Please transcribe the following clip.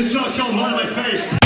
This song's called One on My Face.